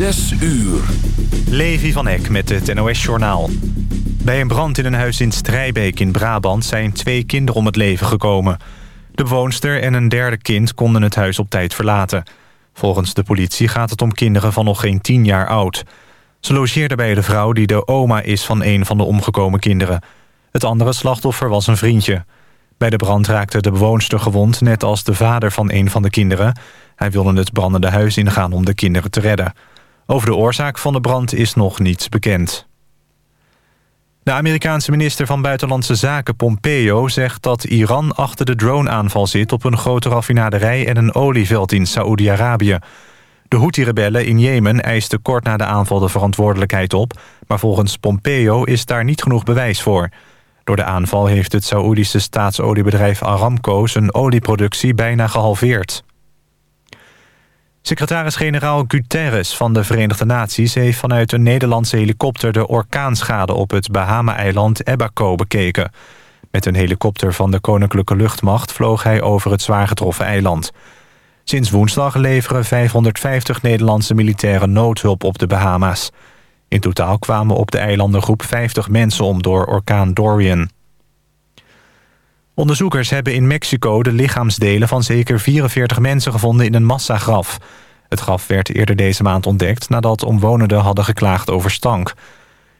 Zes uur. Levi van Eck met het NOS-journaal. Bij een brand in een huis in Strijbeek in Brabant... zijn twee kinderen om het leven gekomen. De bewoonster en een derde kind konden het huis op tijd verlaten. Volgens de politie gaat het om kinderen van nog geen tien jaar oud. Ze logeerde bij de vrouw die de oma is van een van de omgekomen kinderen. Het andere slachtoffer was een vriendje. Bij de brand raakte de bewoonster gewond... net als de vader van een van de kinderen. Hij wilde het brandende huis ingaan om de kinderen te redden. Over de oorzaak van de brand is nog niets bekend. De Amerikaanse minister van Buitenlandse Zaken Pompeo zegt dat Iran achter de droneaanval zit op een grote raffinaderij en een olieveld in Saoedi-Arabië. De Houthi-rebellen in Jemen eisten kort na de aanval de verantwoordelijkheid op, maar volgens Pompeo is daar niet genoeg bewijs voor. Door de aanval heeft het Saoedische staatsoliebedrijf Aramco zijn olieproductie bijna gehalveerd. Secretaris-generaal Guterres van de Verenigde Naties... heeft vanuit een Nederlandse helikopter de orkaanschade op het Bahama-eiland Ebaco bekeken. Met een helikopter van de Koninklijke Luchtmacht vloog hij over het zwaar getroffen eiland. Sinds woensdag leveren 550 Nederlandse militairen noodhulp op de Bahama's. In totaal kwamen op de eilandengroep 50 mensen om door orkaan Dorian. Onderzoekers hebben in Mexico de lichaamsdelen van zeker 44 mensen gevonden in een massagraf. Het graf werd eerder deze maand ontdekt nadat omwonenden hadden geklaagd over stank.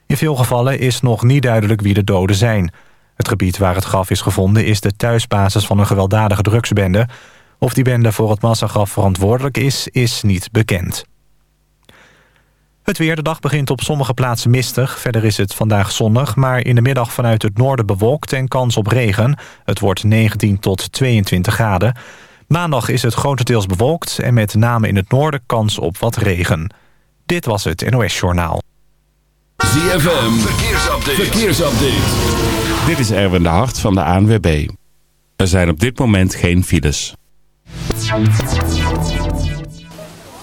In veel gevallen is nog niet duidelijk wie de doden zijn. Het gebied waar het graf is gevonden is de thuisbasis van een gewelddadige drugsbende. Of die bende voor het massagraf verantwoordelijk is, is niet bekend. Het weer, de dag begint op sommige plaatsen mistig. Verder is het vandaag zonnig, maar in de middag vanuit het noorden bewolkt en kans op regen. Het wordt 19 tot 22 graden. Maandag is het grotendeels bewolkt en met name in het noorden kans op wat regen. Dit was het NOS Journaal. ZFM, verkeersupdate. verkeersupdate. Dit is Erwin de Hart van de ANWB. Er zijn op dit moment geen files.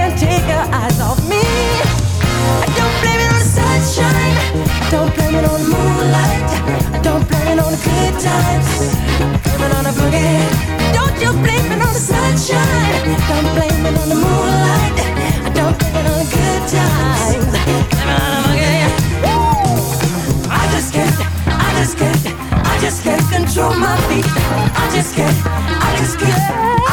can't take her eyes off me. I don't blame it on the sunshine. I don't blame it on the moonlight. I don't blame it on the good times. Blame it on the boogie. Don't you blame it on the sunshine. Don't blame it on the moonlight. I don't blame it on the good times. Blame it on the boogie. I just can't. I just can't. I just can't control my feet. I just can't. I just can't.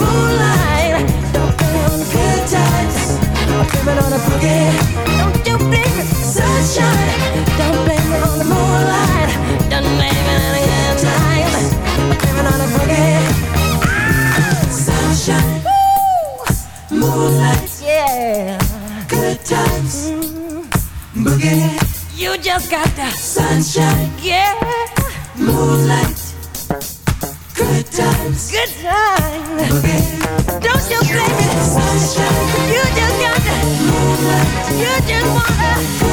moonlight. Don't blame on good times. I'm on a boogie. Don't you blame sunshine. Don't blame on the moonlight. Don't blame it on good. I'm on a boogie. Sunshine. Moonlight. Yeah. Good times. Mm-hmm. Boogie. You just got that sunshine. Yeah. Moonlight. You just wanna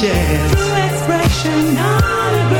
True expression, non-aggression.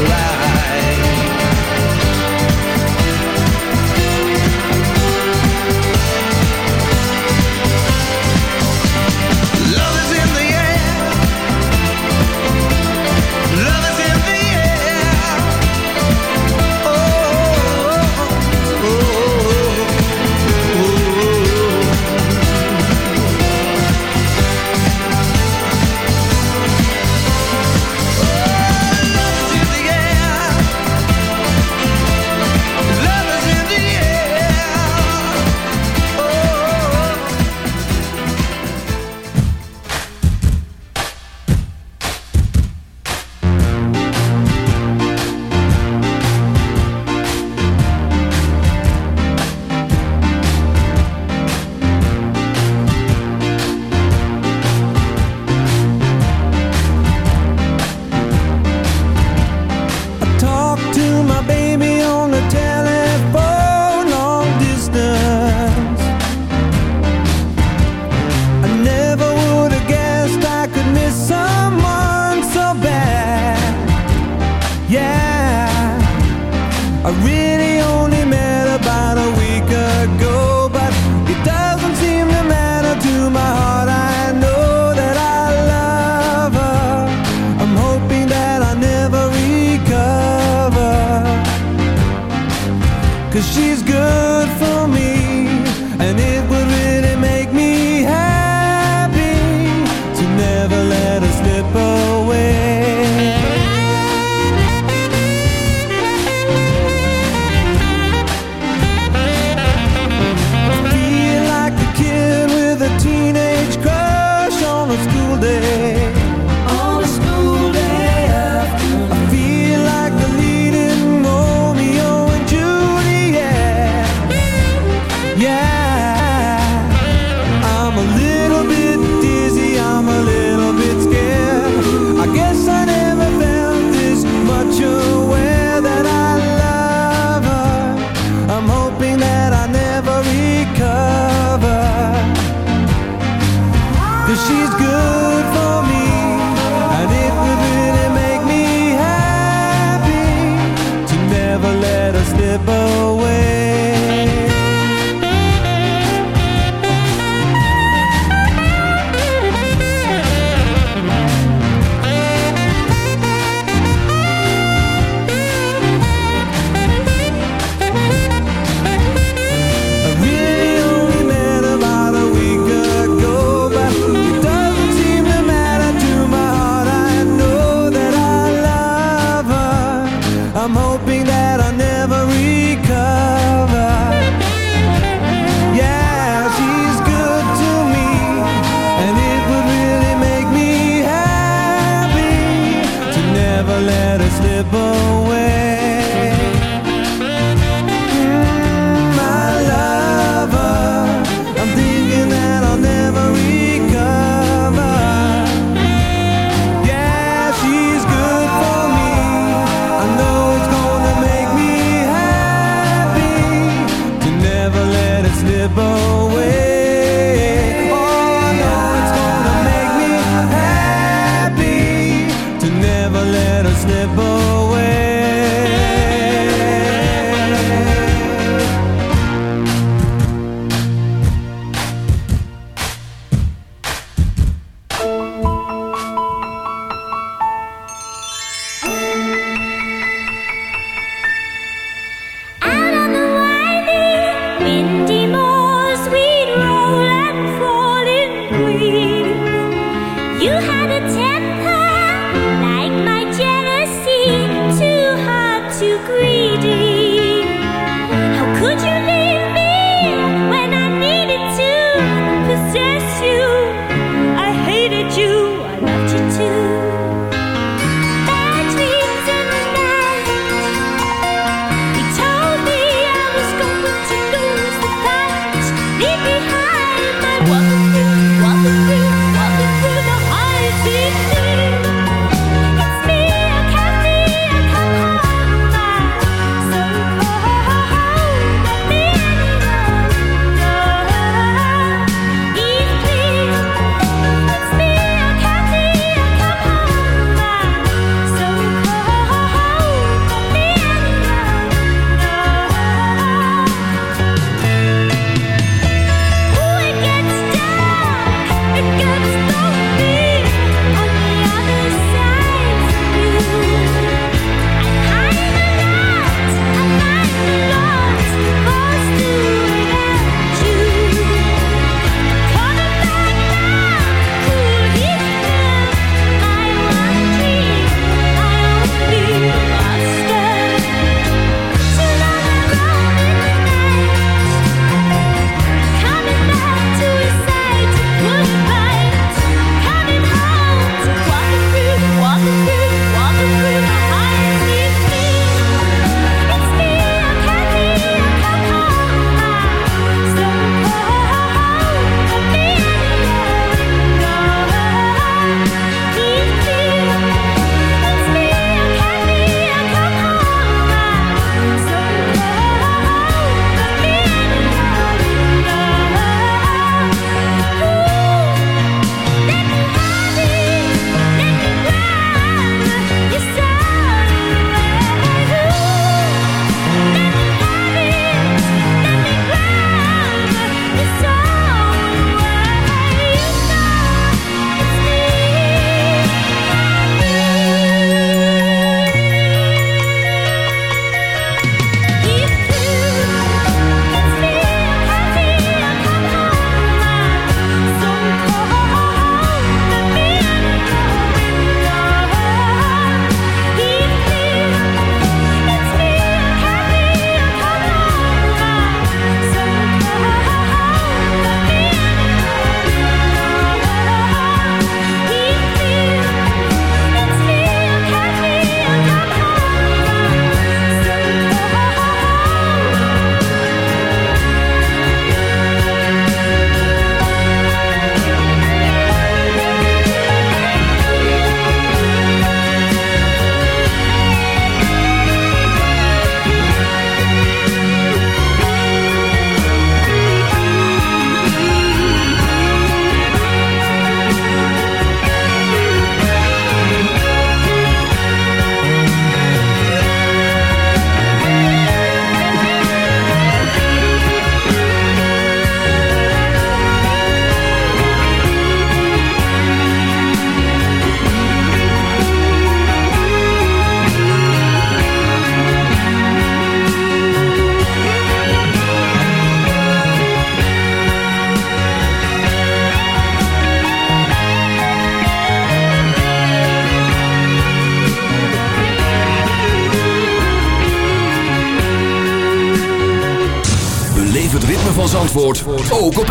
never let us slip away.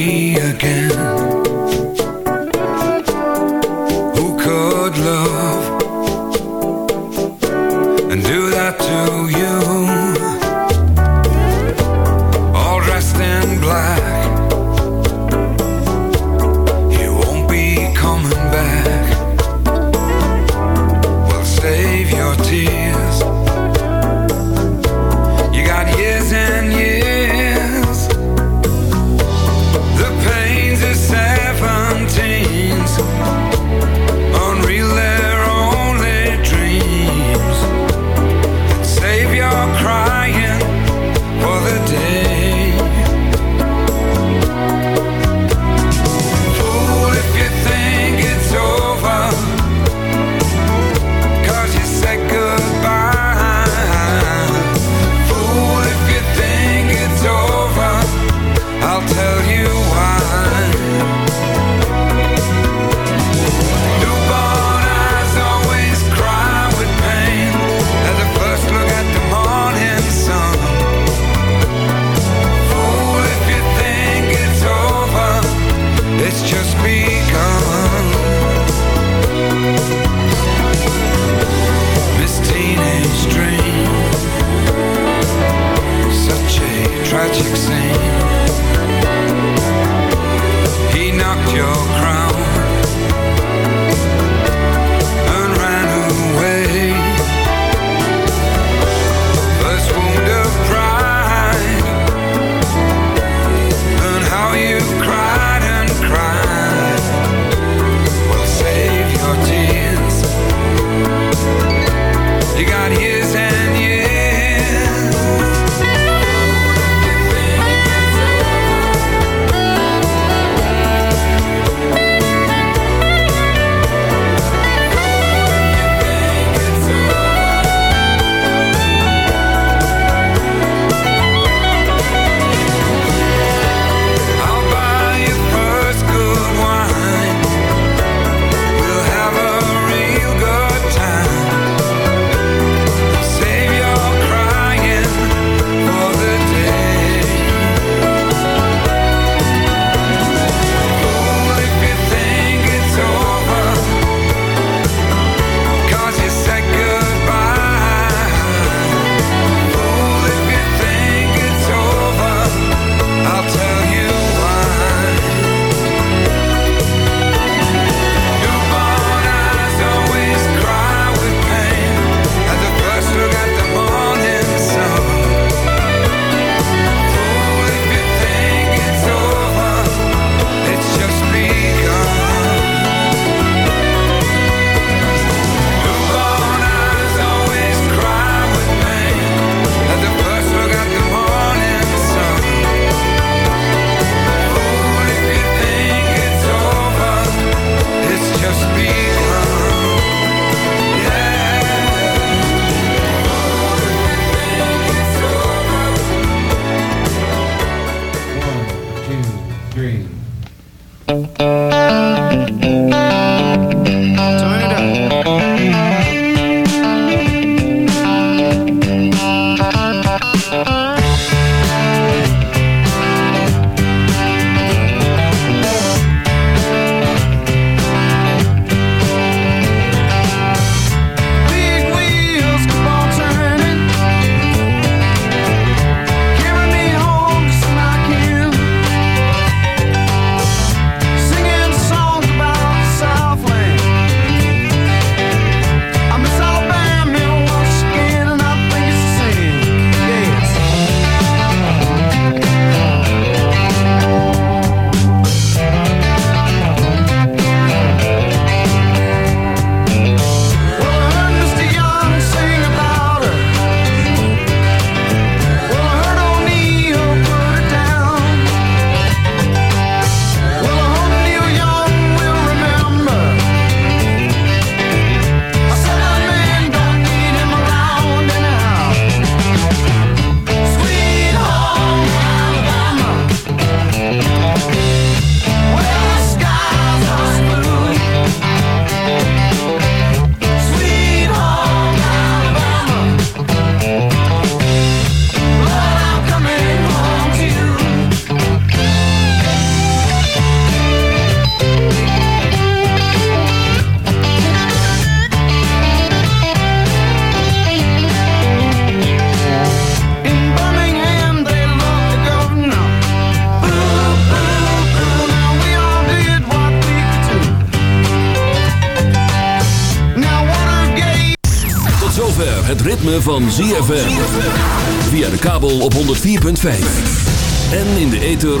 free again.